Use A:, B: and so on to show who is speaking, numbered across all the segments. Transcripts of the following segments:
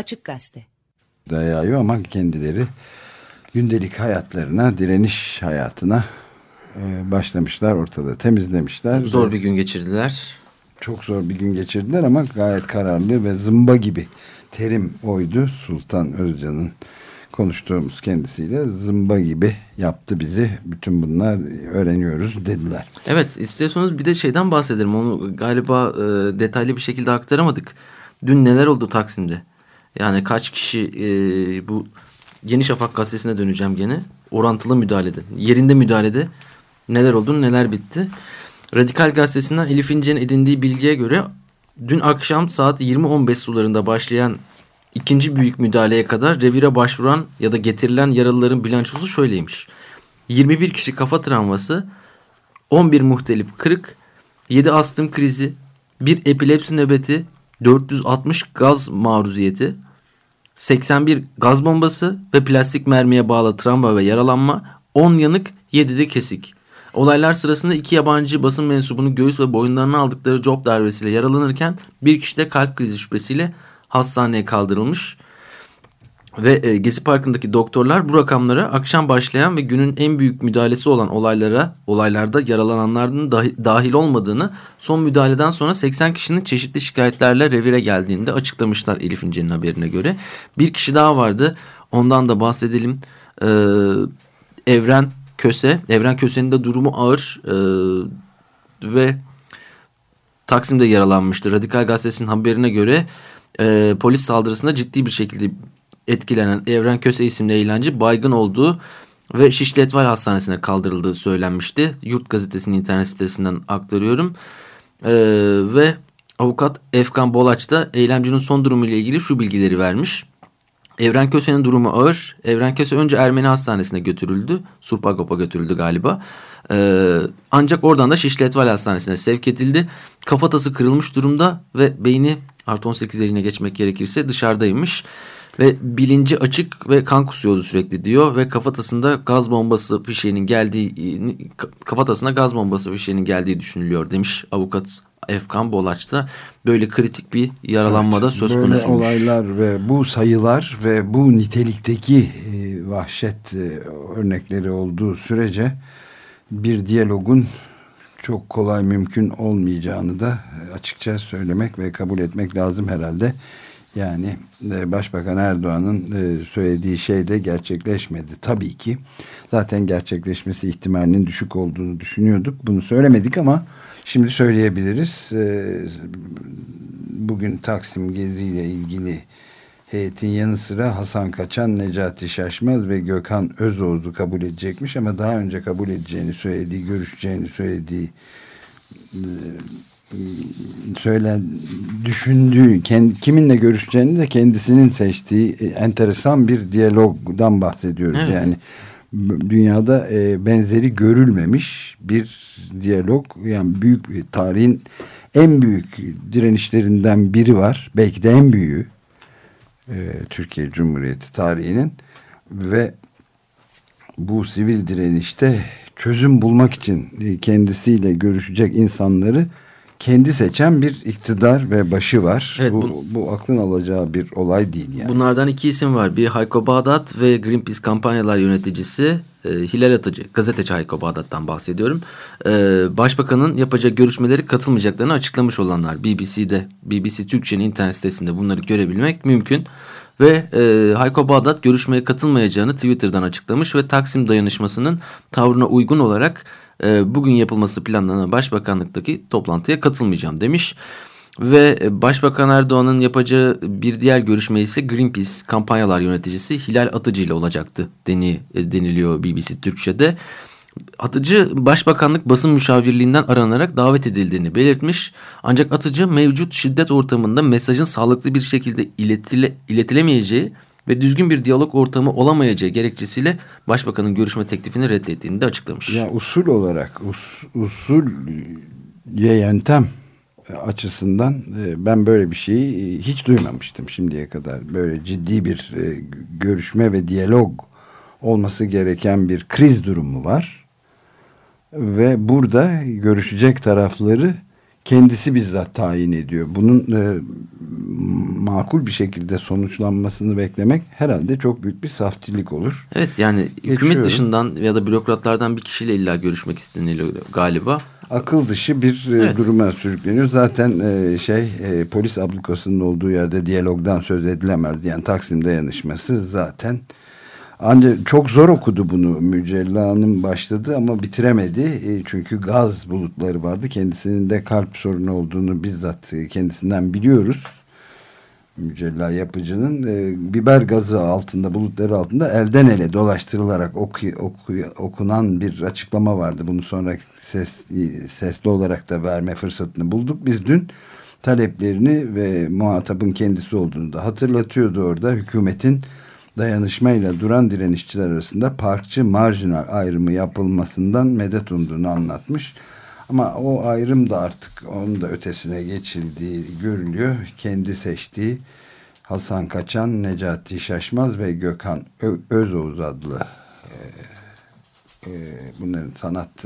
A: Açık Gazete
B: Dayıyor ama kendileri gündelik hayatlarına, direniş hayatına e, başlamışlar ortada temizlemişler.
C: Zor bir gün geçirdiler.
B: Çok zor bir gün geçirdiler ama gayet kararlı ve zımba gibi terim oydu Sultan Özcan'ın konuştuğumuz kendisiyle zımba gibi yaptı bizi. Bütün bunlar öğreniyoruz dediler.
C: Evet istiyorsanız bir de şeyden bahsedelim. Onu galiba e, detaylı bir şekilde aktaramadık. Dün neler oldu Taksim'de? Yani kaç kişi e, bu Yeni Şafak gazetesine döneceğim gene. Orantılı müdahalede, yerinde müdahalede neler oldu neler bitti. Radikal gazetesinden Elif İnce'nin edindiği bilgiye göre dün akşam saat 20.15 sularında başlayan ikinci büyük müdahaleye kadar revire başvuran ya da getirilen yaralıların bilançosu şöyleymiş. 21 kişi kafa travması, 11 muhtelif kırık, 7 astım krizi, 1 epilepsi nöbeti, 460 gaz maruziyeti, 81 gaz bombası ve plastik mermiye bağlı travma ve yaralanma, 10 yanık, 7 de kesik. Olaylar sırasında iki yabancı basın mensubunu göğüs ve boyunlarına aldıkları job darbesiyle yaralanırken bir kişi de kalp krizi şüphesiyle hastaneye kaldırılmış. Ve e, Gezi Parkı'ndaki doktorlar bu rakamlara akşam başlayan ve günün en büyük müdahalesi olan olaylara, olaylarda yaralananların dahi, dahil olmadığını son müdahaleden sonra 80 kişinin çeşitli şikayetlerle revire geldiğinde açıklamışlar Elif İnce'nin haberine göre. Bir kişi daha vardı ondan da bahsedelim. Ee, Evren Köse. Evren Köse'nin de durumu ağır e, ve Taksim'de yaralanmıştı. Radikal Gazetesi'nin haberine göre e, polis saldırısında ciddi bir şekilde etkilenen Evren Köse isimli eğlence baygın olduğu ve Şişli Etval Hastanesi'ne kaldırıldığı söylenmişti. Yurt Gazetesi'nin internet sitesinden aktarıyorum. E, ve avukat Efkan Bolaç da eylemcinin son durumu ile ilgili şu bilgileri vermiş. Evren Köse'nin durumu ağır. Evren Köse önce Ermeni hastanesine götürüldü. Surpagop'a götürüldü galiba. Ee, ancak oradan da Şişli Etval Hastanesi'ne sevk edildi. Kafatası kırılmış durumda ve beyni artı 18 eline geçmek gerekirse dışarıdaymış. Ve bilinci açık ve kan kusuyordu sürekli diyor. Ve kafatasında gaz bombası fişeğinin geldiği, kafatasına gaz bombası fişeğinin geldiği düşünülüyor demiş avukat Efkan Bolaç'ta böyle kritik bir yaralanmada evet, söz konusu. Böyle
B: olaylar ve bu sayılar ve bu nitelikteki e, vahşet e, örnekleri olduğu sürece bir diyalogun çok kolay mümkün olmayacağını da açıkça söylemek ve kabul etmek lazım herhalde. Yani e, Başbakan Erdoğan'ın e, söylediği şey de gerçekleşmedi. Tabii ki zaten gerçekleşmesi ihtimalinin düşük olduğunu düşünüyorduk. Bunu söylemedik ama şimdi söyleyebiliriz. E, bugün Taksim Gezi ile ilgili heyetin yanı sıra Hasan Kaçan, Necati Şaşmaz ve Gökhan Özoğuz'u kabul edecekmiş ama daha önce kabul edeceğini söylediği, görüşeceğini söylediği söylen düşündüğü kendi, kiminle görüşeceğini de kendisinin seçtiği e, enteresan bir diyalogdan bahsediyoruz. Evet. Yani dünyada e, benzeri görülmemiş bir diyalog yani büyük bir tarihin en büyük direnişlerinden biri var. Belki de en büyüğü e, Türkiye Cumhuriyeti tarihinin ve bu sivil direnişte çözüm bulmak için kendisiyle görüşecek insanları kendi seçen bir iktidar ve başı var. Evet, bu, bu, bu aklın alacağı bir olay değil yani.
C: Bunlardan iki isim var. Bir Hayko Bağdat ve Greenpeace kampanyalar yöneticisi e, Hilal Atıcı. Gazeteci Hayko Bağdat'tan bahsediyorum. E, Başbakanın yapacağı görüşmeleri katılmayacaklarını açıklamış olanlar. BBC'de, BBC Türkçe'nin internet sitesinde bunları görebilmek mümkün. Ve e, Hayko Bağdat görüşmeye katılmayacağını Twitter'dan açıklamış ve Taksim dayanışmasının tavrına uygun olarak e, bugün yapılması planlanan başbakanlıktaki toplantıya katılmayacağım demiş. Ve e, Başbakan Erdoğan'ın yapacağı bir diğer görüşme ise Greenpeace kampanyalar yöneticisi Hilal Atıcı ile olacaktı deni, e, deniliyor BBC Türkçe'de. Atıcı Başbakanlık basın müşavirliğinden aranarak davet edildiğini belirtmiş. Ancak Atıcı mevcut şiddet ortamında mesajın sağlıklı bir şekilde iletile, iletilemeyeceği ve düzgün bir diyalog ortamı olamayacağı gerekçesiyle başbakanın görüşme teklifini reddettiğini de açıklamış.
B: Ya usul olarak us, usul ya yöntem açısından e, ben böyle bir şeyi e, hiç duymamıştım şimdiye kadar. Böyle ciddi bir e, görüşme ve diyalog olması gereken bir kriz durumu var. Ve burada görüşecek tarafları kendisi bizzat tayin ediyor. Bunun e, makul bir şekilde sonuçlanmasını beklemek herhalde çok büyük bir saftilik olur.
C: Evet yani Geçiyorum. hükümet dışından ya da bürokratlardan bir kişiyle illa görüşmek isteniliyor galiba.
B: Akıl dışı bir e, evet. duruma sürükleniyor. Zaten e, şey e, polis ablukasının olduğu yerde diyalogdan söz edilemez diyen Taksim dayanışması zaten ancak çok zor okudu bunu Mücella Hanım başladı ama bitiremedi. E, çünkü gaz bulutları vardı. Kendisinin de kalp sorunu olduğunu bizzat kendisinden biliyoruz. Mücella yapıcının e, biber gazı altında bulutları altında elden ele dolaştırılarak oku, oku, okunan bir açıklama vardı. Bunu sonra ses, sesli olarak da verme fırsatını bulduk. Biz dün taleplerini ve muhatabın kendisi olduğunu da hatırlatıyordu orada. Hükümetin dayanışmayla duran direnişçiler arasında parkçı marjinal ayrımı yapılmasından medet umduğunu anlatmış. Ama o ayrım da artık onun da ötesine geçildiği görülüyor. Kendi seçtiği Hasan Kaçan, Necati Şaşmaz ve Gökhan Ö Özoğuz adlı e, e, bunların sanat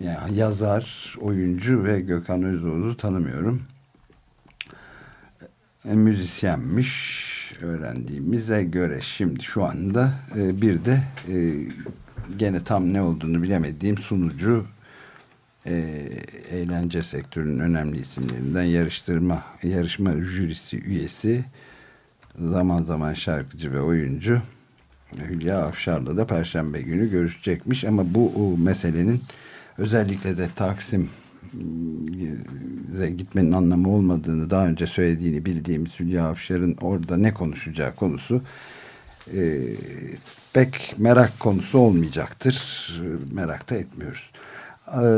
B: yani yazar, oyuncu ve Gökhan Özoğuz'u tanımıyorum. E, müzisyenmiş öğrendiğimize göre şimdi şu anda e, bir de e, gene tam ne olduğunu bilemediğim sunucu e, eğlence sektörünün önemli isimlerinden yarıştırma yarışma jürisi üyesi zaman zaman şarkıcı ve oyuncu Hülya Afşar'la da Perşembe günü görüşecekmiş. Ama bu meselenin özellikle de Taksim gitmenin anlamı olmadığını daha önce söylediğini bildiğimiz Hülya Avşar'ın orada ne konuşacağı konusu e, pek merak konusu olmayacaktır. Merak da etmiyoruz.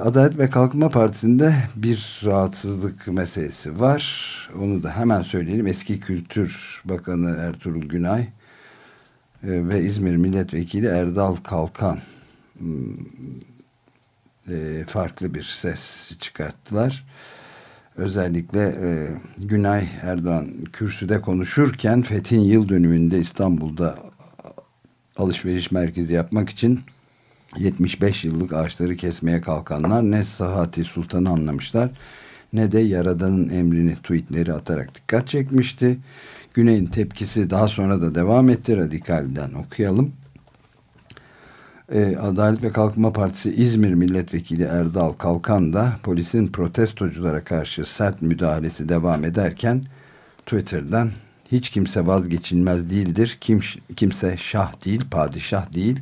B: Adalet ve Kalkınma Partisi'nde bir rahatsızlık meselesi var. Onu da hemen söyleyelim. Eski Kültür Bakanı Ertuğrul Günay e, ve İzmir Milletvekili Erdal Kalkan e, farklı bir ses çıkarttılar. Özellikle e, Günay Erdoğan kürsüde konuşurken Fethin yıl dönümünde İstanbul'da alışveriş merkezi yapmak için 75 yıllık ağaçları kesmeye kalkanlar ne Sahati Sultan'ı anlamışlar ne de Yaradan'ın emrini tweetleri atarak dikkat çekmişti. Güney'in tepkisi daha sonra da devam etti. Radikal'den okuyalım e, Adalet ve Kalkınma Partisi İzmir Milletvekili Erdal Kalkan da polisin protestoculara karşı sert müdahalesi devam ederken Twitter'dan hiç kimse vazgeçilmez değildir. Kim, kimse şah değil, padişah değil.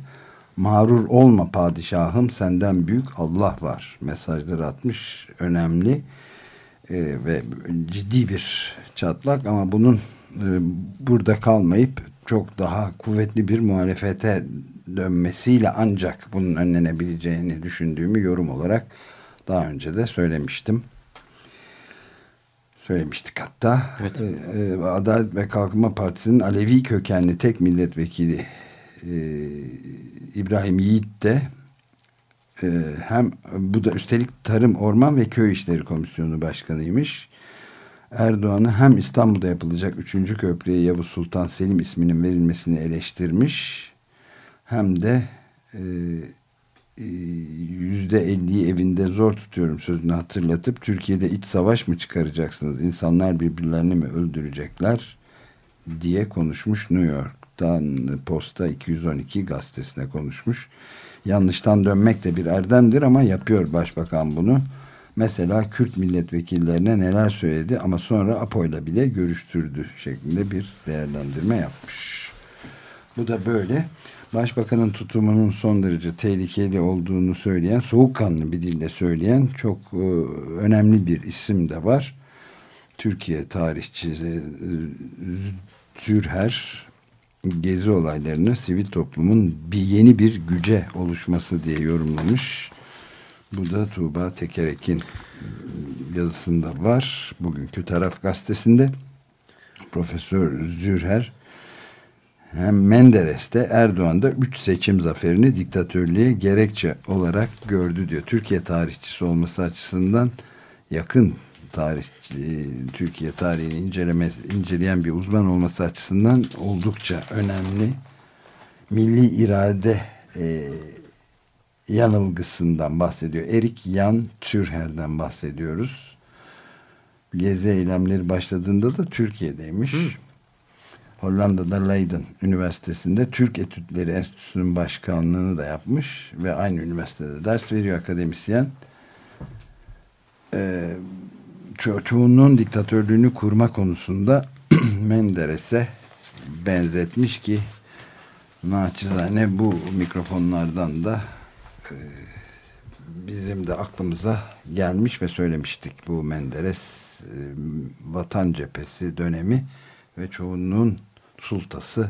B: Mağrur olma padişahım senden büyük Allah var mesajları atmış. Önemli e, ve ciddi bir çatlak ama bunun e, burada kalmayıp çok daha kuvvetli bir muhalefete dönmesiyle ancak bunun önlenebileceğini düşündüğümü yorum olarak daha önce de söylemiştim. Söylemiştik hatta. Evet. Ee, e, Adalet ve Kalkınma Partisi'nin Alevi kökenli tek milletvekili e, İbrahim Yiğit de e, hem bu da üstelik Tarım, Orman ve Köy İşleri Komisyonu Başkanıymış. Erdoğan'ı hem İstanbul'da yapılacak 3. köprüye Yavuz Sultan Selim isminin verilmesini eleştirmiş hem de e, e, yüzde elliyi evinde zor tutuyorum sözünü hatırlatıp Türkiye'de iç savaş mı çıkaracaksınız? İnsanlar birbirlerini mi öldürecekler? diye konuşmuş New York'tan Posta 212 gazetesine konuşmuş. Yanlıştan dönmek de bir erdemdir ama yapıyor başbakan bunu. Mesela Kürt milletvekillerine neler söyledi ama sonra APO'yla bile görüştürdü şeklinde bir değerlendirme yapmış. Bu da böyle. Başbakanın tutumunun son derece tehlikeli olduğunu söyleyen, soğukkanlı bir dille söyleyen çok e, önemli bir isim de var. Türkiye tarihçisi e, Zürher gezi olaylarını sivil toplumun bir yeni bir güce oluşması diye yorumlamış. Bu da Tuğba Tekerek'in yazısında var. Bugünkü Taraf Gazetesi'nde Profesör Zürher hem Menderes'te Erdoğan'da 3 seçim zaferini diktatörlüğe gerekçe olarak gördü diyor. Türkiye tarihçisi olması açısından yakın tarih Türkiye tarihini inceleme, inceleyen bir uzman olması açısından oldukça önemli. Milli irade e, yanılgısından bahsediyor. Erik Jan Türher'den bahsediyoruz. Gezi eylemleri başladığında da Türkiye'deymiş. Hı. Hollanda'da Leiden Üniversitesi'nde Türk Etütleri Enstitüsü'nün başkanlığını da yapmış ve aynı üniversitede ders veriyor akademisyen. Ee, ço çoğunluğun diktatörlüğünü kurma konusunda Menderes'e benzetmiş ki naçizane bu mikrofonlardan da e, bizim de aklımıza gelmiş ve söylemiştik bu Menderes e, vatan cephesi dönemi ve çoğunluğun sultası,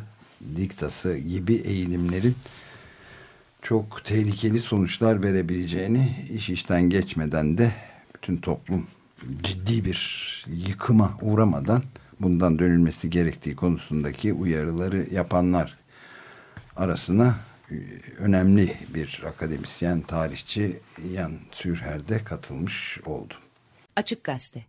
B: diktası gibi eğilimlerin çok tehlikeli sonuçlar verebileceğini iş işten geçmeden de bütün toplum ciddi bir yıkıma uğramadan bundan dönülmesi gerektiği konusundaki uyarıları yapanlar arasına e, önemli bir akademisyen, tarihçi Yan Sürher'de katılmış oldu.
A: Açık Gazete